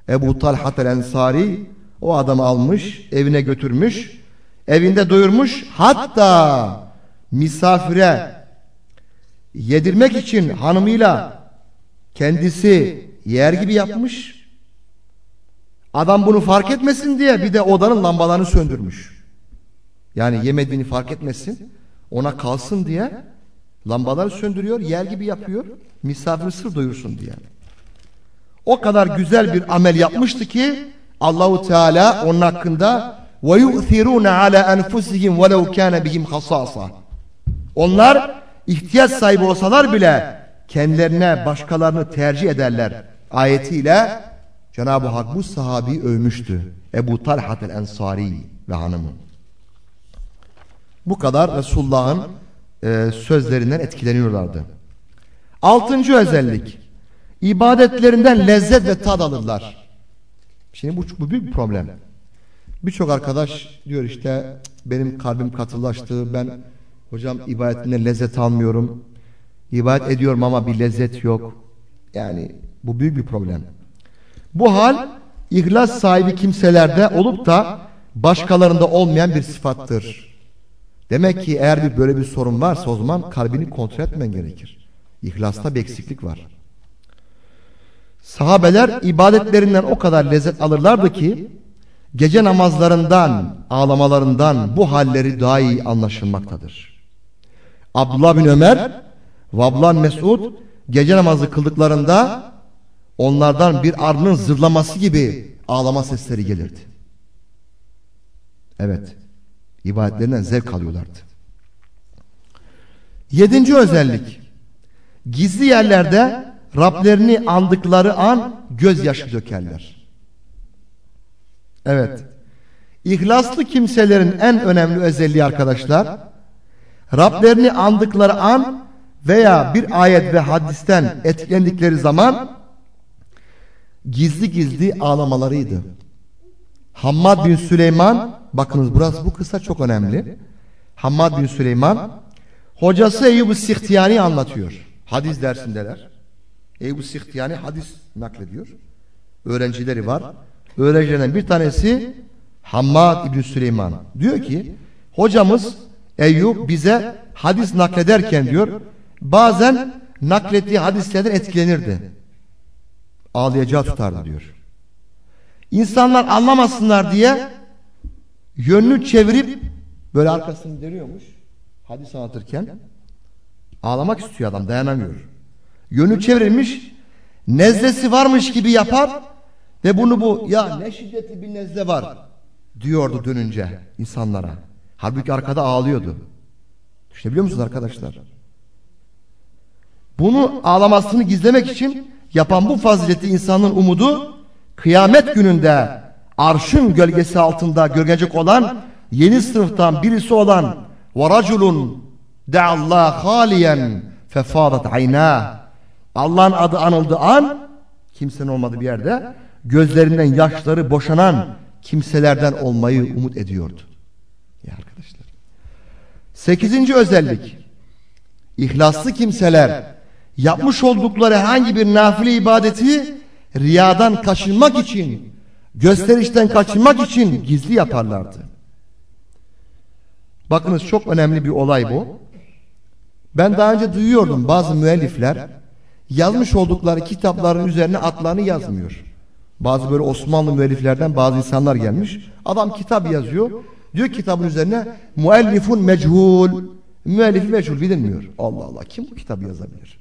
Ebu Talhat el Ensari o adamı almış evine götürmüş evinde doyurmuş hatta misafire yedirmek için hanımıyla kendisi yer gibi yapmış. Adam bunu fark etmesin diye bir de odanın lambalarını söndürmüş. Yani yemediğini fark etmesin ona kalsın diye lambaları söndürüyor yer gibi yapıyor misafiri sır doyursun diye o kadar güzel bir amel yapmıştı ki Allahu Teala onun hakkında ve yu'thiruna ala enfusihim velau kana bihim hasasa. Onlar ihtiyaç sahibi olsalar bile kendilerine başkalarını tercih ederler. Ayetiyle Cenab-ı Hak bu sahabi övmüştü. Ebu Talhat el-Ensari ve hanımı. Bu kadar Resulullah'ın e, sözlerinden etkileniyorlardı. Altıncı özellik. İbadetlerinden lezzet ve tad alırlar. Şimdi bu, bu büyük bir problem. Birçok arkadaş diyor işte benim kalbim katılaştı. Ben hocam ibadetinden lezzet almıyorum. İbadet ediyorum ama bir lezzet yok. Yani bu büyük bir problem. Bu hal ihlas sahibi kimselerde olup da başkalarında olmayan bir sıfattır. Demek ki eğer bir böyle bir sorun varsa o zaman kalbini kontrol etmen gerekir. İhlasta bir eksiklik var. Sahabeler ibadetlerinden o kadar lezzet alırlardı ki gece namazlarından, ağlamalarından bu halleri daha iyi anlaşılmaktadır. Abdullah bin Ömer ve Abdullah Mesud gece namazı kıldıklarında onlardan bir arının zırlaması gibi ağlama sesleri gelirdi. Evet, ibadetlerinden zevk alıyorlardı. Yedinci özellik, gizli yerlerde Rablerini andıkları an gözyaşı dökerler. Evet. İhlaslı kimselerin en önemli özelliği arkadaşlar Rablerini andıkları an veya bir ayet ve hadisten etkilendikleri zaman gizli gizli ağlamalarıydı. Hammad bin Süleyman bakınız burası bu kısa çok önemli. Hammad bin Süleyman hocası Eyyub-u Sihtiyani anlatıyor. Hadis dersindeler. Ebu Sihtiyani hadis naklediyor. Öğrencileri var. Öğrencilerden bir tanesi Hammad İbni Süleyman. Diyor ki hocamız Eyüp bize hadis naklederken diyor bazen naklettiği hadislerden etkilenirdi. Ağlayacağı tutardı diyor. İnsanlar anlamasınlar diye yönünü çevirip böyle arkasını dönüyormuş. Hadis anlatırken ağlamak istiyor adam dayanamıyor yönü çevrilmiş nezlesi varmış gibi yapar ve bunu bu ya ne şiddetli bir nezle var diyordu dönünce insanlara. Halbuki arkada ağlıyordu. Düşünebiliyor musunuz arkadaşlar? Bunu ağlamasını gizlemek için yapan bu fazileti insanın umudu kıyamet gününde arşın gölgesi altında görünecek olan yeni sınıftan birisi olan وَرَجُلٌ دَعَ اللّٰهَ خَالِيًا فَفَاضَتْ عَيْنَاهِ Allah'ın adı anıldığı an kimsenin olmadığı bir yerde gözlerinden yaşları boşanan kimselerden olmayı umut ediyordu. Ya arkadaşlar. Sekizinci özellik. İhlaslı kimseler yapmış oldukları herhangi bir nafile ibadeti riyadan kaçınmak için, gösterişten kaçınmak için gizli yaparlardı. Bakınız çok önemli bir olay bu. Ben daha önce duyuyordum bazı müellifler yazmış oldukları kitapların üzerine adlarını yazmıyor. Bazı böyle Osmanlı müelliflerden bazı insanlar gelmiş. Adam kitap yazıyor. Diyor kitabın üzerine muellifun mechul. Müellifi meçhul bilinmiyor. Allah Allah kim bu kitabı yazabilir?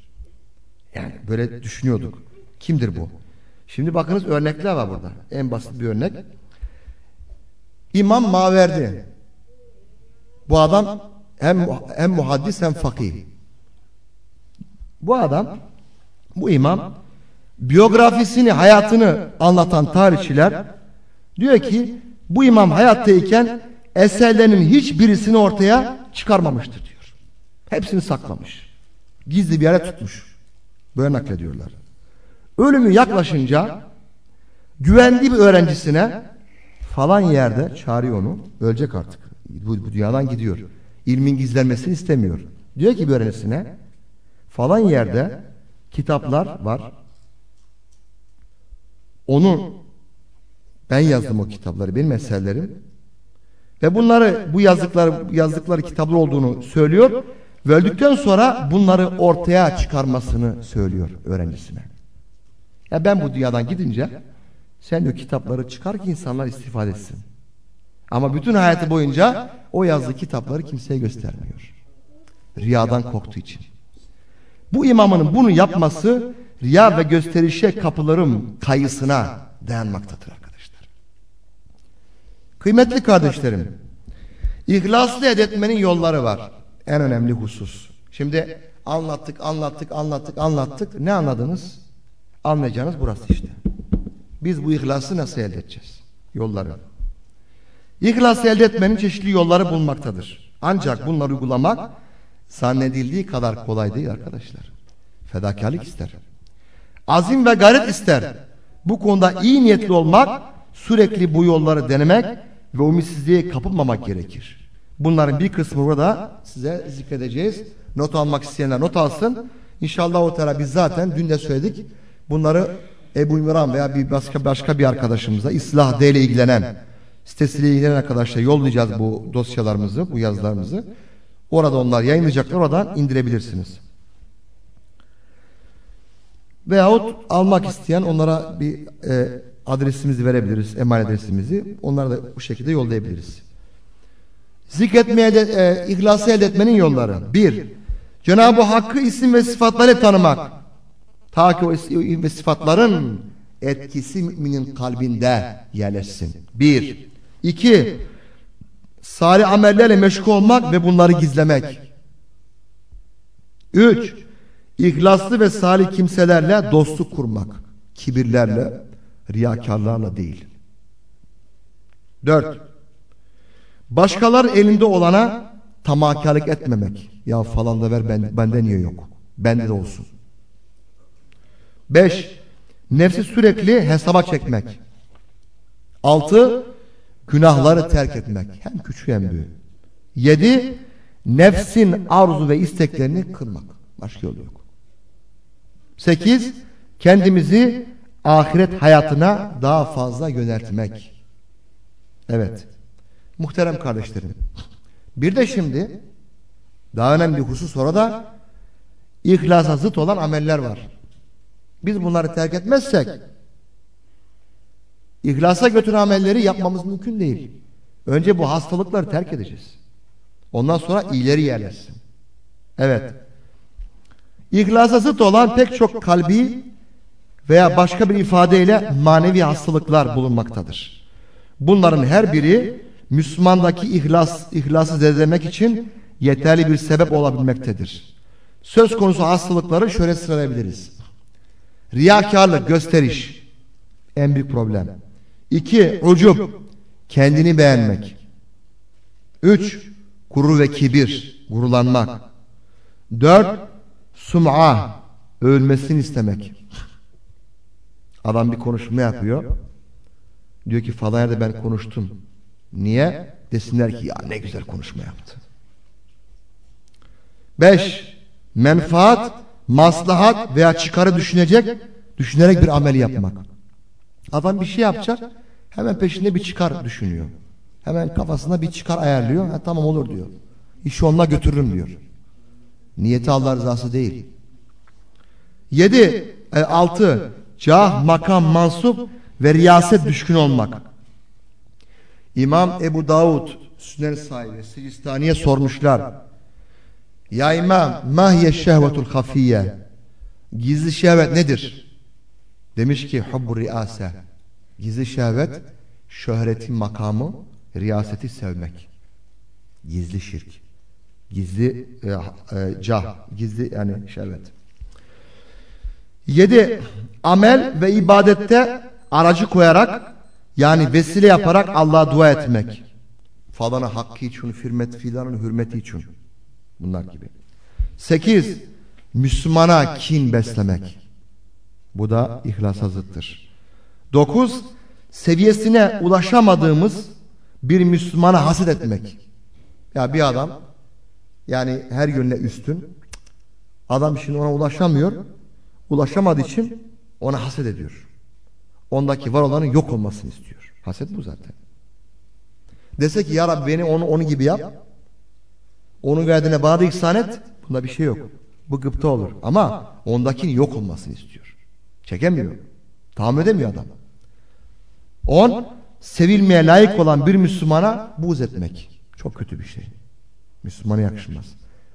Yani böyle düşünüyorduk. Kimdir bu? Şimdi bakınız örnekler var burada. En basit bir örnek. İmam Maverdi. Bu adam hem hem muhaddis hem fakih. Bu adam bu imam biyografisini, hayatını anlatan tarihçiler diyor ki bu imam hayattayken eserlerinin hiçbirisini ortaya çıkarmamıştır diyor. Hepsini saklamış. Gizli bir yere tutmuş. Böyle naklediyorlar. Ölümü yaklaşınca güvendiği bir öğrencisine falan yerde çağırıyor onu. Ölecek artık. Bu, bu dünyadan gidiyor. İlmin gizlenmesini istemiyor. Diyor ki bir öğrencisine falan yerde kitaplar var. Onu ben yazdım o kitapları, benim eserlerim. Ve bunları bu yazdıkları yazdıkları kitaplar olduğunu söylüyor. Ve öldükten sonra bunları ortaya çıkarmasını söylüyor öğrencisine. Ya ben bu dünyadan gidince sen diyor kitapları çıkar ki insanlar istifade etsin. Ama bütün hayatı boyunca o yazdığı kitapları kimseye göstermiyor. Riyadan korktuğu için. Bu imamın bunu yapması riya ve gösterişe kapılarım kayısına dayanmaktadır arkadaşlar. Kıymetli kardeşlerim, ihlaslı edetmenin yolları var. En önemli husus. Şimdi anlattık, anlattık, anlattık, anlattık. Ne anladınız? Anlayacağınız burası işte. Biz bu ihlası nasıl elde edeceğiz? Yolları. İhlas elde etmenin çeşitli yolları bulmaktadır. Ancak bunları uygulamak zannedildiği kadar kolay değil arkadaşlar. Fedakarlık ister. Azim ve gayret ister. Bu konuda iyi niyetli olmak, sürekli bu yolları denemek ve umitsizliğe kapılmamak gerekir. Bunların bir kısmı burada size zikredeceğiz. Not almak isteyenler not alsın. İnşallah o tara biz zaten dün de söyledik. Bunları Ebu İmran veya bir başka başka bir arkadaşımıza İslah D ile ilgilenen sitesiyle ilgilenen arkadaşlar yollayacağız bu dosyalarımızı, bu yazılarımızı. Orada onlar yayınlayacaklar. Oradan indirebilirsiniz. Veyahut almak isteyen onlara bir e, adresimizi verebiliriz. Emanet adresimizi. Onlara da bu şekilde yollayabiliriz. Zikretmeye de, e, ihlası elde etmenin yolları. Bir, Cenab-ı Hakk'ı isim ve sıfatları tanımak. Ta ki o isim ve sıfatların etkisi müminin kalbinde yerleşsin. Bir. İki, salih amellerle meşgul olmak ve bunları gizlemek. Üç, ihlaslı ve salih kimselerle dostluk kurmak. Kibirlerle, riyakarlarla değil. Dört, başkalar elinde olana tamakarlık etmemek. Ya falan da ver ben, bende niye yok? Bende de olsun. Beş, nefsi sürekli hesaba çekmek. Altı, günahları terk etmek. Hem küçük hem büyük. Yedi, nefsin arzu ve isteklerini kırmak. Başka yolu yok. Sekiz, kendimizi ahiret hayatına daha fazla yöneltmek. Evet. Muhterem kardeşlerim. Bir de şimdi daha önemli bir husus orada ihlasa zıt olan ameller var. Biz bunları terk etmezsek ihlasa götüren amelleri yapmamız mümkün değil. Önce bu hastalıkları terk edeceğiz. Ondan sonra ileri yerleşsin. Evet. İhlasa zıt olan pek çok kalbi veya başka bir ifadeyle manevi hastalıklar bulunmaktadır. Bunların her biri Müslümandaki ihlas, ihlası zedelemek için yeterli bir sebep olabilmektedir. Söz konusu hastalıkları şöyle sıralayabiliriz. Riyakarlık, gösteriş en büyük problem. İki, ucub, kendini beğenmek. Üç, gurur ve kibir, gurulanmak. Dört, sum'a, ölmesini istemek. Adam bir konuşma yapıyor. Diyor ki falan yerde ben konuştum. Niye? Desinler ki ya ne güzel konuşma yaptı. Beş, menfaat, maslahat veya çıkarı düşünecek, düşünerek bir amel yapmak. Adam bir şey yapacak, hemen peşinde bir çıkar düşünüyor. Hemen kafasında bir çıkar ayarlıyor. Ha, tamam olur diyor. İşi onunla götürürüm diyor. Niyeti Allah rızası değil. Yedi, e, altı, cah, makam, mansup ve riyaset düşkün olmak. İmam Ebu Davud Sünen sahibi Sicistani'ye sormuşlar. Ya İmam mahye şehvetul hafiye Gizli şehvet nedir? Demiş ki hubbu riase Gizli şehvet şöhretin makamı riyaseti sevmek. Gizli şirk. Gizli e, e, cah. Gizli yani şehvet. Yedi amel ve ibadette aracı koyarak yani vesile yaparak Allah'a dua etmek. Falana hakkı için, hürmet filanın hürmeti için. Bunlar gibi. Sekiz, Müslümana kin beslemek. Bu da ihlasa zıttır. Dokuz, seviyesine ulaşamadığımız bir Müslümana haset etmek. Ya bir adam yani her yönle üstün. Adam şimdi ona ulaşamıyor. Ulaşamadığı için ona haset ediyor. Ondaki var olanın yok olmasını istiyor. Haset bu zaten. Dese ki ya Rabbi beni onu, onu gibi yap. Onun verdiğine bana da ihsan et. Bunda bir şey yok. Bu gıpta olur. Ama ondakinin yok olmasını istiyor. Çekemiyor. Tahammül edemiyor adam. On, sevilmeye layık olan bir Müslümana buğz etmek. Çok kötü bir şey. Müslümana yakışmaz.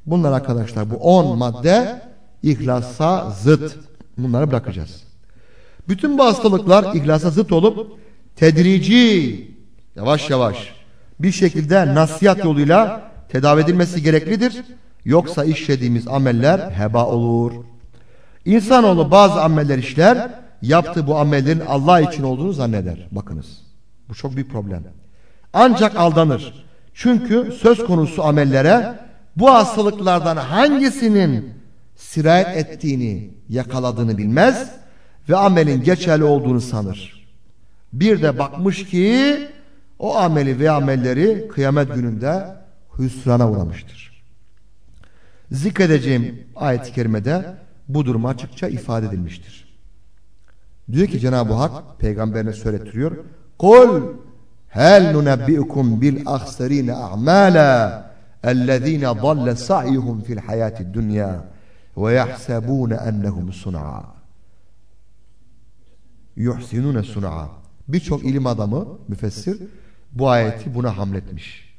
Bunlar arkadaşlar bu on madde ihlasa zıt. Bunları bırakacağız. Bütün bu hastalıklar ihlasa zıt olup tedrici yavaş yavaş bir şekilde nasihat yoluyla tedavi edilmesi gereklidir. Yoksa işlediğimiz ameller heba olur. İnsanoğlu bazı ameller işler, yaptığı bu amellerin Allah için olduğunu zanneder. Bakınız. Bu çok büyük problem. Ancak aldanır. Çünkü söz konusu amellere bu hastalıklardan hangisinin sirayet ettiğini yakaladığını bilmez ve amelin geçerli olduğunu sanır. Bir de bakmış ki o ameli ve amelleri kıyamet gününde hüsrana uğramıştır. Zikredeceğim ayet-i kerimede bu durum açıkça ifade edilmiştir. Diyor ki Cenab-ı Hak peygamberine söyletiriyor. Kul hel nunebbiukum bil ahsarine a'mala ellezine dalle sa'yuhum fil hayati dunya ve yahsebune ennehum sun'a. Yuhsinune sun'a. Birçok ilim adamı müfessir bu ayeti buna hamletmiş.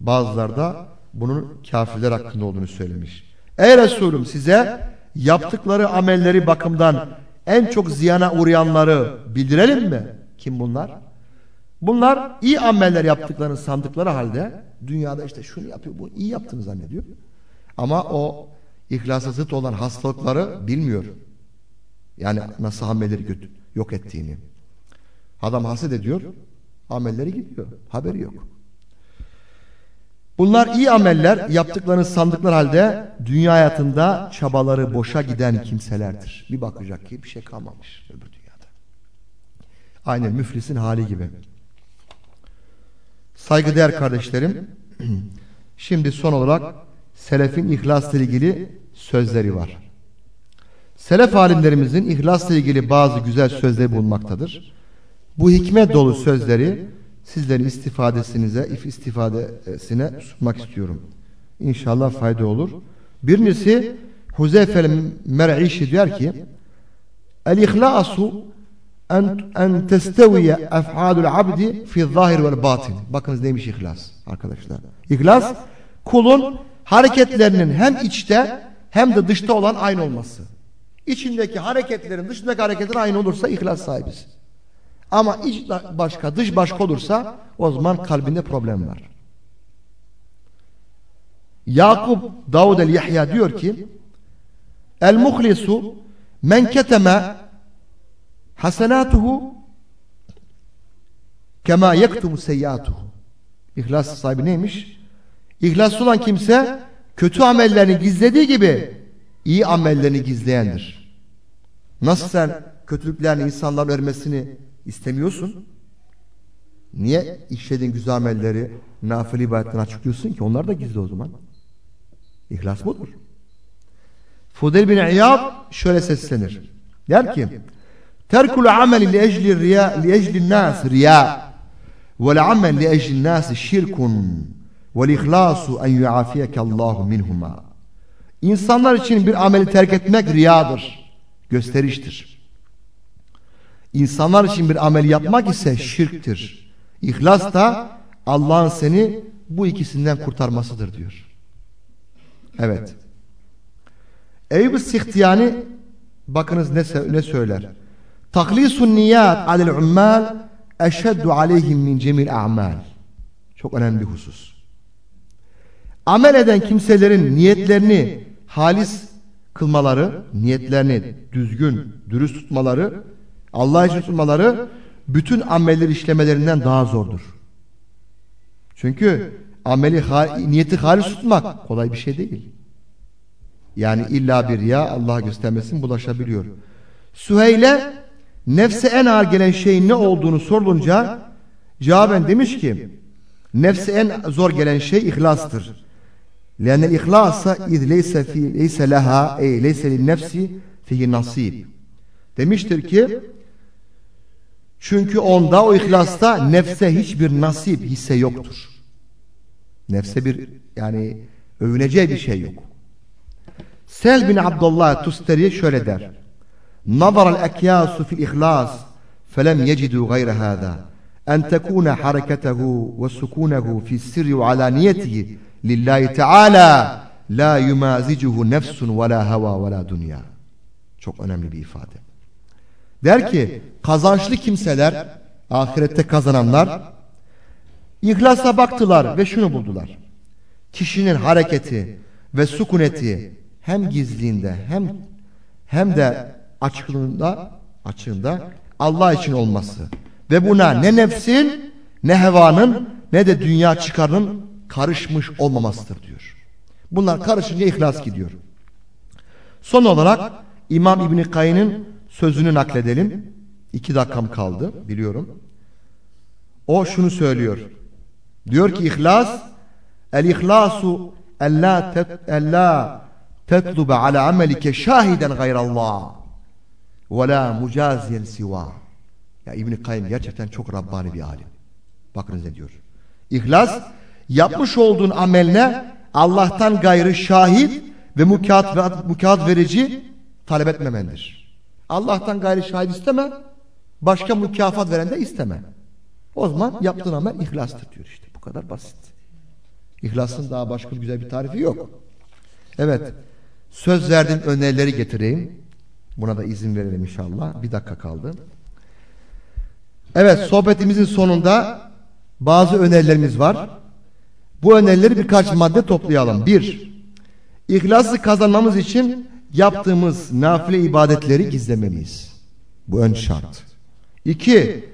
Bazıları da bunun kafirler hakkında olduğunu söylemiş. Ey Resulüm size yaptıkları amelleri bakımdan en çok ziyana uğrayanları bildirelim mi? Kim bunlar? Bunlar iyi ameller yaptıklarını sandıkları halde dünyada işte şunu yapıyor, bu iyi yaptığını zannediyor. Ama o ihlasa zıt olan hastalıkları bilmiyor. Yani nasıl amelleri yok ettiğini. Adam haset ediyor, amelleri gidiyor. Haberi yok. Bunlar iyi ameller yaptıklarını sandıkları halde dünya hayatında çabaları boşa giden kimselerdir. Bir bakacak ki bir şey kalmamış öbür dünyada. Aynen müflisin hali gibi. Saygıdeğer kardeşlerim, şimdi son olarak selefin ihlasla ilgili sözleri var. Selef alimlerimizin ihlasla ilgili bazı güzel sözleri bulunmaktadır. Bu hikmet dolu sözleri sizlerin istifadesinize, if istifadesine sunmak istiyorum. İnşallah fayda olur. Birincisi Huzeyfel Mer'işi diyor ki El-ihlasu en, en testeviye ef'alul abdi fi zahir vel batin. Bakınız neymiş ihlas arkadaşlar. İhlas kulun hareketlerinin hem içte hem de dışta olan aynı olması. İçindeki hareketlerin dışındaki hareketler aynı olursa ihlas sahibisin. Ama iç başka dış başka olursa o zaman kalbinde problem var. Yakup Davud el-Yahya diyor ki El-muhlisu men keteme hasenatuhu kema yektumu seyyatuhu İhlas sahibi neymiş? İhlaslı olan kimse kötü amellerini gizlediği gibi iyi amellerini gizleyendir. Nasıl sen kötülüklerini insanların örmesini istemiyorsun? Niye işlediğin güzel amelleri nafile ibadetten açıklıyorsun ki? Onlar da gizli o zaman. İhlas budur. Fudel bin İyad şöyle seslenir. Der ki Terkul ameli li ecli riya li ecli nas riya ve amel li ecli nas şirkun ve ihlasu en yuafiyeke Allahu minhuma. İnsanlar için bir ameli terk etmek riyadır. Gösteriştir. İnsanlar için bir amel yapmak ise şirktir. İhlas da Allah'ın seni bu ikisinden kurtarmasıdır diyor. Evet. Eyüp Sihtiyani bakınız ne, ne söyler. Taklisun niyat alel ummal eşeddu aleyhim min cemil a'mal. Çok önemli bir husus. Amel eden kimselerin niyetlerini halis kılmaları, niyetlerini düzgün, dürüst tutmaları, Allah için tutmaları bütün amelleri işlemelerinden daha zordur. Çünkü ameli niyeti halis tutmak kolay bir şey değil. Yani illa bir ya Allah göstermesin bulaşabiliyor. Süheyle nefse en ağır gelen şeyin ne olduğunu sorulunca cevaben demiş ki nefse en zor gelen şey ihlastır. لأن الإخلاص إذ ليس في ليس لها أي ليس للنفس فيه نصيب. Demiştir ki çünkü onda o ihlasta nefse hiçbir nasip hisse yoktur. Nefse bir yani övüneceği bir şey yok. Sel bin Abdullah Tusteri şöyle der. Nazar el ekyasu fil ihlas felem yecidu gayre hada en tekuna hareketehu ve sukunehu fi sirri ve alaniyetihi lillahi teala la yumazicuhu nefsun ve la hava ve la dünya. Çok önemli bir ifade. Der ki kazançlı kimseler ahirette kazananlar ihlasla baktılar ve şunu buldular. Kişinin hareketi ve sukuneti hem gizliğinde hem hem de açıklığında açığında Allah için olması ve buna ne nefsin ne hevanın ne de dünya çıkarının karışmış olmamasıdır diyor. Bunlar karışınca ihlas gidiyor. Son olarak İmam İbni Kayyı'nın sözünü nakledelim. İki dakikam kaldı biliyorum. O şunu söylüyor. Diyor ki ihlas el ihlasu ella tet, ella tetlube ala amelike şahiden gayrallah ve la mucaziyen siva. Ya İbn Kayyim gerçekten çok Rabbani bir alim. Bakınız ne diyor. İhlas yapmış olduğun ameline Allah'tan gayrı şahit ve mukat, mukat verici talep etmemendir. Allah'tan gayrı şahit isteme, başka mükafat veren de isteme. O zaman yaptığın amel ihlastır diyor işte. Bu kadar basit. İhlasın daha başka güzel bir tarifi yok. Evet. Söz verdiğim önerileri getireyim. Buna da izin verelim inşallah. Bir dakika kaldı. Evet sohbetimizin sonunda bazı önerilerimiz var. Bu önerileri birkaç madde toplayalım. Bir, İhlası kazanmamız için yaptığımız nafile ibadetleri gizlemeliyiz. Bu ön şart. İki,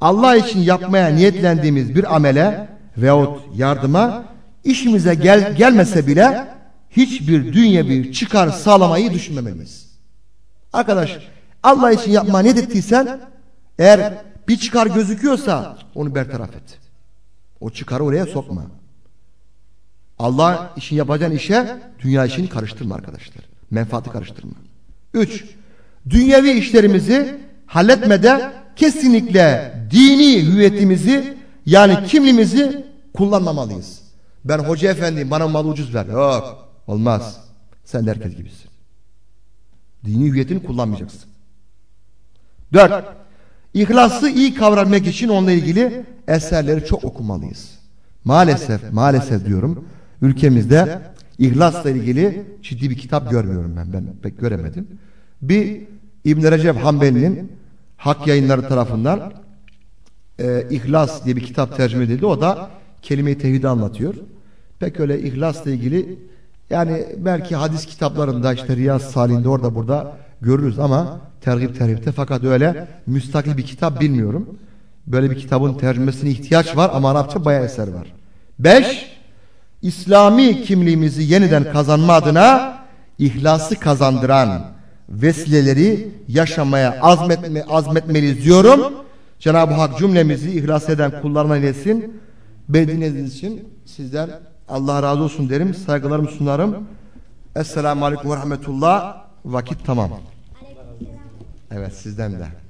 Allah için yapmaya niyetlendiğimiz bir amele veyahut yardıma işimize gel gelmese bile hiçbir dünyevi çıkar sağlamayı düşünmemeliyiz. Arkadaş Allah için yapmaya niyet ettiysen eğer bir çıkar gözüküyorsa onu bertaraf et. O çıkarı oraya sokma. Allah için yapacağın işe dünya işini karıştırma arkadaşlar. Menfaati karıştırma. Üç, dünyevi işlerimizi halletmede kesinlikle dini hüviyetimizi yani kimliğimizi kullanmamalıyız. Ben hoca efendiyim bana malı ucuz ver. Yok olmaz. Sen de herkes gibisin. Dini hüviyetini kullanmayacaksın. Dört, İhlası iyi kavramak için onunla ilgili eserleri çok okumalıyız. Maalesef, maalesef diyorum ülkemizde ihlasla ilgili ciddi bir kitap görmüyorum ben. Ben pek göremedim. Bir İbn Recep Hanbeli'nin Hak Yayınları tarafından e, İhlas diye bir kitap tercüme edildi. O da kelime-i tevhidi anlatıyor. Pek öyle ihlasla ilgili yani belki hadis kitaplarında işte Riyaz Salih'inde orada burada görürüz ama tergib terhipte fakat öyle müstakil bir kitap bilmiyorum. Böyle bir kitabın tercümesine ihtiyaç var ama Arapça bayağı eser var. Beş, İslami kimliğimizi yeniden kazanma adına ihlası kazandıran vesileleri yaşamaya azmetme, azmetmeliyiz diyorum. Cenab-ı Hak cümlemizi ihlas eden kullarına eylesin. Bediniz için sizden Allah razı olsun derim. Saygılarımı sunarım. Esselamu Aleyküm ve Rahmetullah. Vakit tamam. Evet sizden de.